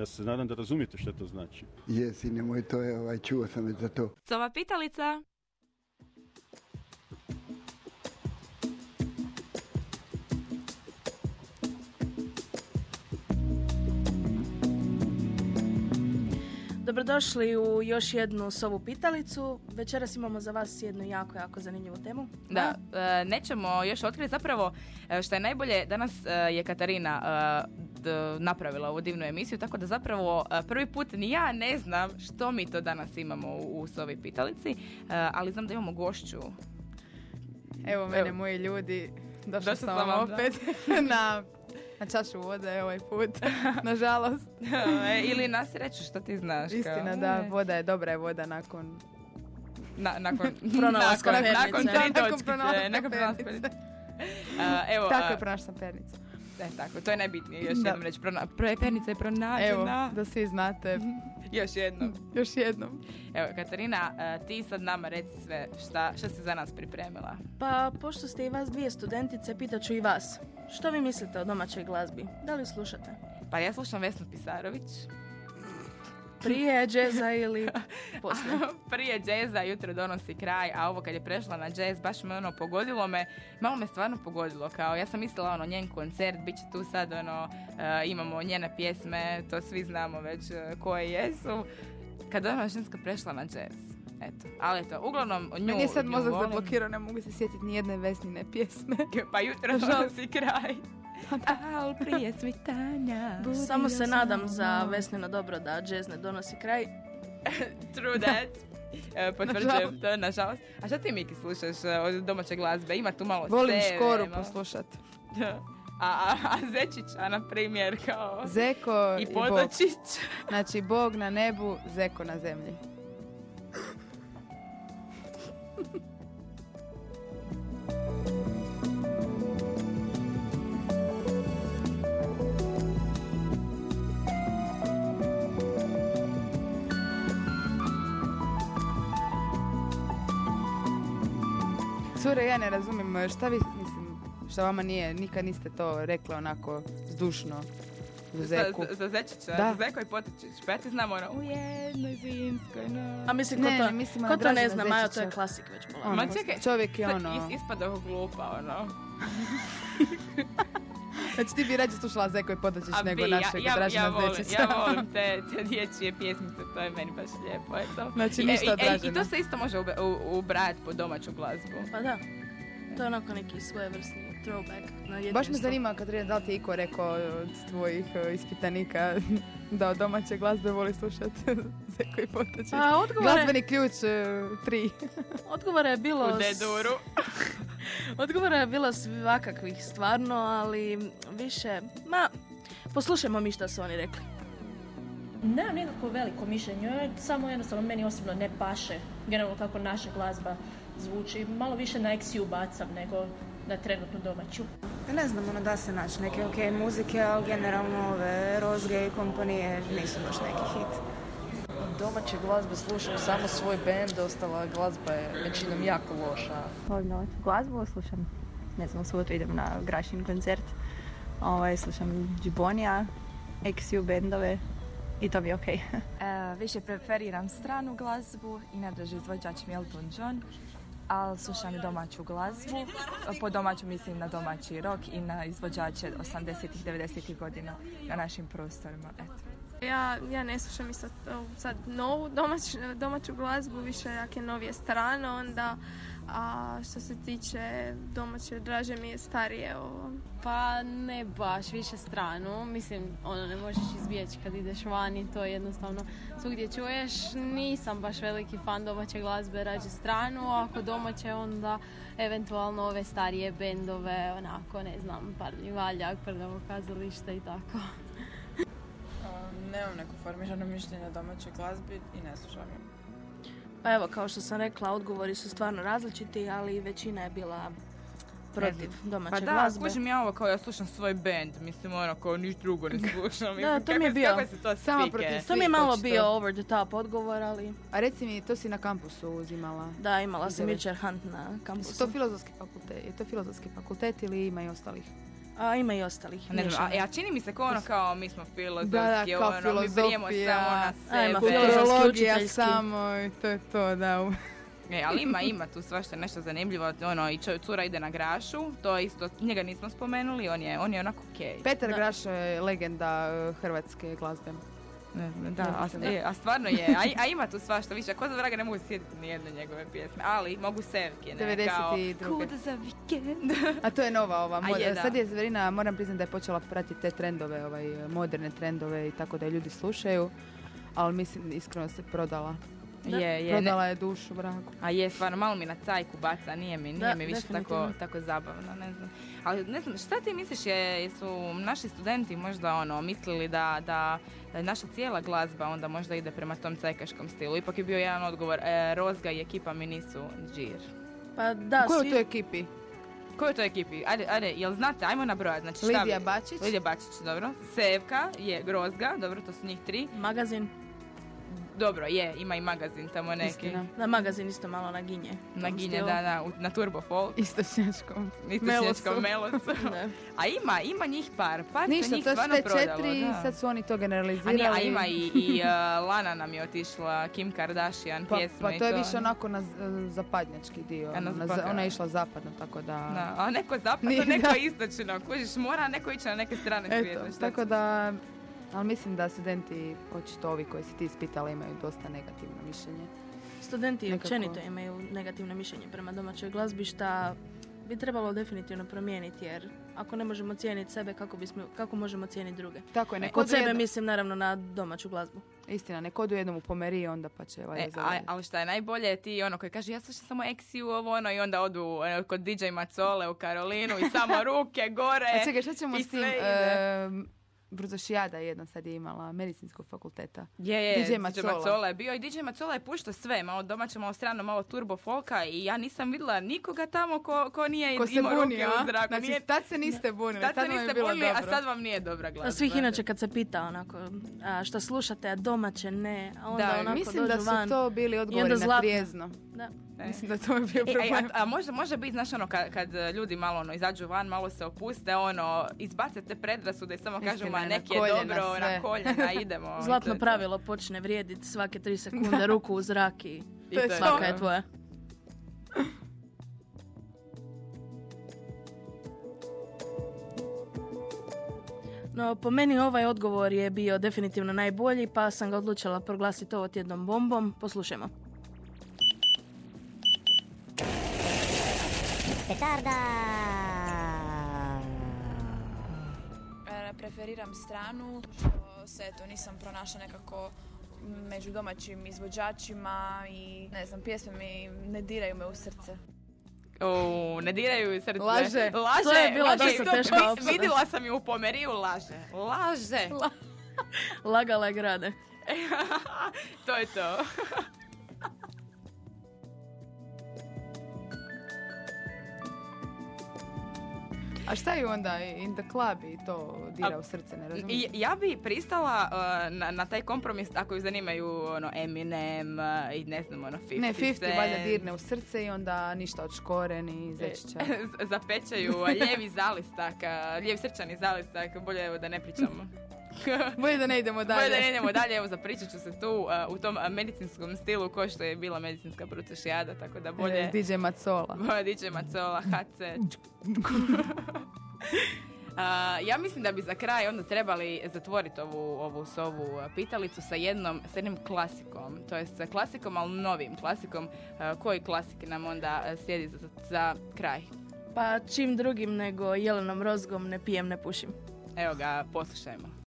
Ja se nadam da razumijete što to znači. Je, sine moj, to je, ovaj, čuo sam već za to. Sova pitalica. Dobrodošli u još jednu sovu pitalicu. Večeras imamo za vas jednu jako, jako zanimljivu temu. Da, e, nećemo još otkriti. Zapravo, e, što je najbolje, danas e, je Katarina napravila ovu divnu emisiju, tako da zapravo e, prvi put ni ja ne znam što mi to danas imamo u, u Sovi pitalici, e, ali znam da imamo gošću. Evo mene, Evo. moji ljudi. Došla sam vam da. opet na, na čašu vode ovaj put. Nažalost. E, Ili na sreću, što ti znaš. kao, Istina da, voda je dobra je voda nakon... Na, nakon, Pronalaska nakon, nakon nakon nakon Tako a, je pronašla sam pernicu. E, tako, to je najbitnije, još Da. jednom reći. Prona, pernica je pronađena. Evo, da svi znate. Još jednom. Još jednom. Evo, Katarina, a, ti sad nama reci sve šta, šta si za nas pripremila. Pa, pošto ste i vas dvije studentice, pitat ću i vas. Što vi mislite o domaćoj glazbi? Da li slušate? Pa ja slušam Vesnu Pisarović. Prije džeza ili poslije? Prije džeza jutro donosi kraj, a ovo kad je prešla na džez, baš me ono pogodilo me, malo me stvarno pogodilo, kao ja sam mislila ono njen koncert, bit će tu sad ono, e, imamo njene pjesme, to svi znamo već e, koje jesu. Kad ona ženska prešla na džez, eto, ali eto, uglavnom nju, Meni je sad mozak zablokirao, ne mogu se sjetiti ni jedne Vesnine pjesme. Pa jutro donosi kraj. Al prije svitanja. Samo se nadam za Vesnino dobro da džez ne donosi kraj. True that. E, potvrđujem to, nažalost. A šta ti, Miki, slušaš e, od domaće glazbe? Ima tu malo Volim seve, škoru malo- poslušat. A, a, a Zečića, na primjer, kao... Zeko I i, Bog. Znači, Bog na nebu, Zeko na zemlji. Cure, ja ne razumijem šta vi, mislim, šta vama nije, nikad niste to rekli onako zdušno za Zeku. Za, za Zečića, Da. za Zeko i Potočić. Pa ja ti znam ono, u jednoj zimskoj noći. A mislim, ko Ne, to, ne, mislim, ko to ne zna, Majo, to je klasik već polako. Ono, Ma čekaj, čovjek je ono... Is, ispada glupa, ono. Znači ti bi rađe slušala Zeko i Potočić A nego bi, ja, našeg ja, Dražena ja, volim, Zečića. ja volim te, te dječje pjesmice, to je meni baš lijepo, eto. Znači I, ništa e, od i, e, I Dražena. to se isto može ubrajati po domaću glazbu. Pa da. To je onako neki svojevrsni throwback na Baš me zanima, Katarina, da li ti je Iko rekao od tvojih e, ispitanika da od domaće glazbe voli slušati Zeko i Potočić? Pa odgovore, Glazbeni ključ 3. odgovora je bilo... U deduru. Odgovora je bilo svakakvih stvarno, ali više... Ma, poslušajmo mi šta su oni rekli. Nemam nekako veliko mišljenje, samo jednostavno meni osobno ne paše generalno kako naša glazba zvuči. Malo više na XU bacam nego na trenutnu domaću. Pa Ne znam, ono da se naći neke ok muzike, ali generalno ove rozge i kompanije nisu baš neki hit. Domaće glazbe slušam samo svoj band, ostala glazba je većinom jako loša. Volim domaću glazbu, slušam, ne znam, subotu idem na Grašin koncert, ovaj, slušam Džibonija, XU bendove i to mi je okej. E, više preferiram stranu glazbu i najdraži izvođač mi Elton John, ali slušam i domaću glazbu. Po domaću mislim na domaći rock i na izvođače 80-ih, 90-ih godina na našim prostorima. Eto. Ja, ja ne slušam isto sad novu domaću, domaću glazbu, više jak je novije strano onda, a što se tiče domaće draže mi je starije ovo. Pa ne baš, više stranu. Mislim, ono, ne možeš izbjeći kad ideš vani, to je jednostavno svugdje čuješ. Nisam baš veliki fan domaće glazbe, rađe stranu, a ako domaće onda eventualno ove starije bendove, onako, ne znam, Parni valjak, Prljavo kazalište i tako. Nemam neko formirano mišljenje o domaćoj glazbi i ne slušam je. Pa evo, kao što sam rekla, odgovori su stvarno različiti, ali većina je bila protiv domaće Pa da, glazbe. kužim ja ovo kao ja slušam svoj band, mislim ono kao niš drugo ne slušam. Da, mislim, to mi je bio. to Samo spike? protiv To mi je malo očito. bio over the top odgovor, ali A reci mi, to si na kampusu uzimala? da, imala sam jučer hunt na kampusu. to filozofski fakultet? Je to filozofski fakultet ili ima i ostalih? A ima i ostalih. Ne znam, a, čini mi se kao ono kao mi smo filozofski, Da, da, kao ono, mi brijemo filozofija. samo na sebe. učiteljski. samo i to je to, da. E, ali ima, ima tu svašta nešto zanimljivo. Ono, i čo- cura ide na grašu, to je isto, njega nismo spomenuli, on je, on je onako okej. Petar Da. Je legenda e, hrvatske glazbe. Ne znam, da, a, e, a stvarno je, a, a ima tu svašta više, ko za vraga ne mogu se sjetiti ni jedne njegove pjesme, ali mogu Sevkine, kao 92.. Kuda za vikend. A to je nova ova. Mod- je. Sad je Zverina, moram priznati da je počela pratiti te trendove, ovaj, moderne trendove i tako da je ljudi slušaju. Ali mislim, iskreno se prodala. Je, je, Prodala je dušu vragu. a je, stvarno, malo mi na cajku baca, nije mi, nije Da, mi više tako, tako zabavno, ne znam. Ali ne znam, šta ti misliš, je, su naši studenti možda ono, mislili da, da, da je naša cijela glazba onda možda ide prema tom cajkaškom stilu? Ipak je bio jedan odgovor, e, Rozga i ekipa mi nisu džir. Pa da, Ko je u svi... toj ekipi? Ko je u toj ekipi? Ajde, ajde, jel znate, ajmo nabrojati. Znači, šta Lidija Bačić? Lidija Bačić, dobro. Sevka je Grozga, dobro, to su njih tri. Magazin. Dobro, je, ima i magazin tamo neki. Istina. Da, magazin isto malo naginje. Na Ginje, stilu. da, da, u- na Turbo Folk. Istočnjačkom. Istočnjačkom melosu. Da. A ima, ima njih par. Par se Ništa, njih to stvarno prodalo, četiri, da. sad su oni to A, generalizirali. nije, a ima i, i uh, Lana nam je otišla, Kim Kardashian Pa, pjesme pa i to je više onako na z- zapadnjački dio. A na Na ona je išla zapadno, tako da... Da, a neko zapadno, neko istočno. Kužiš, mora neko ići na neke strane Eto, svijeta. šta tako da... Ali mislim da studenti, očito ovi koji si ti ispitala, imaju dosta negativno mišljenje. Studenti Nekako. općenito imaju negativno mišljenje prema domaćoj glazbi, šta bi trebalo definitivno promijeniti, jer ako ne možemo cijeniti sebe, kako, bismo, kako možemo cijeniti druge? Tako je, E, neko Kod sebe mislim naravno na domaću glazbu. Istina, nek odu jednom u pomeriji, onda pa će valjda E, a, ali šta je najbolje ti ono koji kaže ja slušam samo Exiju ovo ono i onda odu e, kod DJ Macole u Karolinu i samo ruke gore. A čekaj, šta ćemo s tim? Bruzošijada jedna sad je imala medicinskog fakulteta. Je, je, DJ Macola. je bio i DJ Macola je puštao sve, malo domaće, malo strano, malo turbo folka i ja nisam vidjela nikoga tamo ko, ko nije Ko se imao buni, ruke a? u zraku. Znači, nije, tad se niste bunili, tad tad, se niste bilo bunili, a sad vam nije dobra glazba. Svih inače kad se pita onako, a šta slušate, a domaće ne, a onda Da, onako Mislim da su van. to bili odgovori na zlatno. trijezno. Da. E. Mislim da to je bio E, problem. a, a može, može biti, znaš, ono, kad, kad ljudi malo ono, izađu van, malo se opuste, ono, izbace te predrasude i samo kažu, ma na neki je koljena dobro, sve." na koljena idemo. Zlatno pravilo počne vrijediti svake tri sekunde, ruku u zrak i I To je svaka je tvoja. No, po meni ovaj odgovor je bio definitivno najbolji, pa sam ga odlučila proglasiti ovo tjednom bombom. Poslušajmo. E, preferiram stranu, što se eto nisam pronašla nekako među domaćim izvođačima i ne znam, pjesme mi ne diraju me u srce. U, ne diraju ju srce. Laže. Laže. To je bila laže. dosta teška. Vidjela sam ju u pomeriju, laže. Laže. Lagala je grade. to je to. A šta je onda in the club i to dira A- u srce, ne razumijem? ja bi pristala uh, na, na taj kompromis ako ju zanimaju ono, Eminem uh, i ne znam, ono, 50 Ne, 50 Cent. valjda dirne u srce i onda ništa od škore ni zečića. Z- Zapećaju lijevi zalistak, a, lijevi srčani zalistak, bolje evo da ne pričamo. Bolje da ne idemo dalje. Bolje da ne idemo dalje, evo zapričat ću se tu uh, u tom uh, medicinskom stilu ko što je bila medicinska brucošijada, tako da bolje... E, DJ Macola. DJ Macola, HC. A, ja mislim da bi za kraj onda trebali zatvoriti ovu, ovu sovu a, pitalicu sa jednom, sa jednim klasikom. To jest sa klasikom, ali novim klasikom. Koji klasik nam onda a, slijedi za, za kraj? Pa čim drugim nego jelenom rozgom ne pijem, ne pušim. Evo ga, poslušajmo.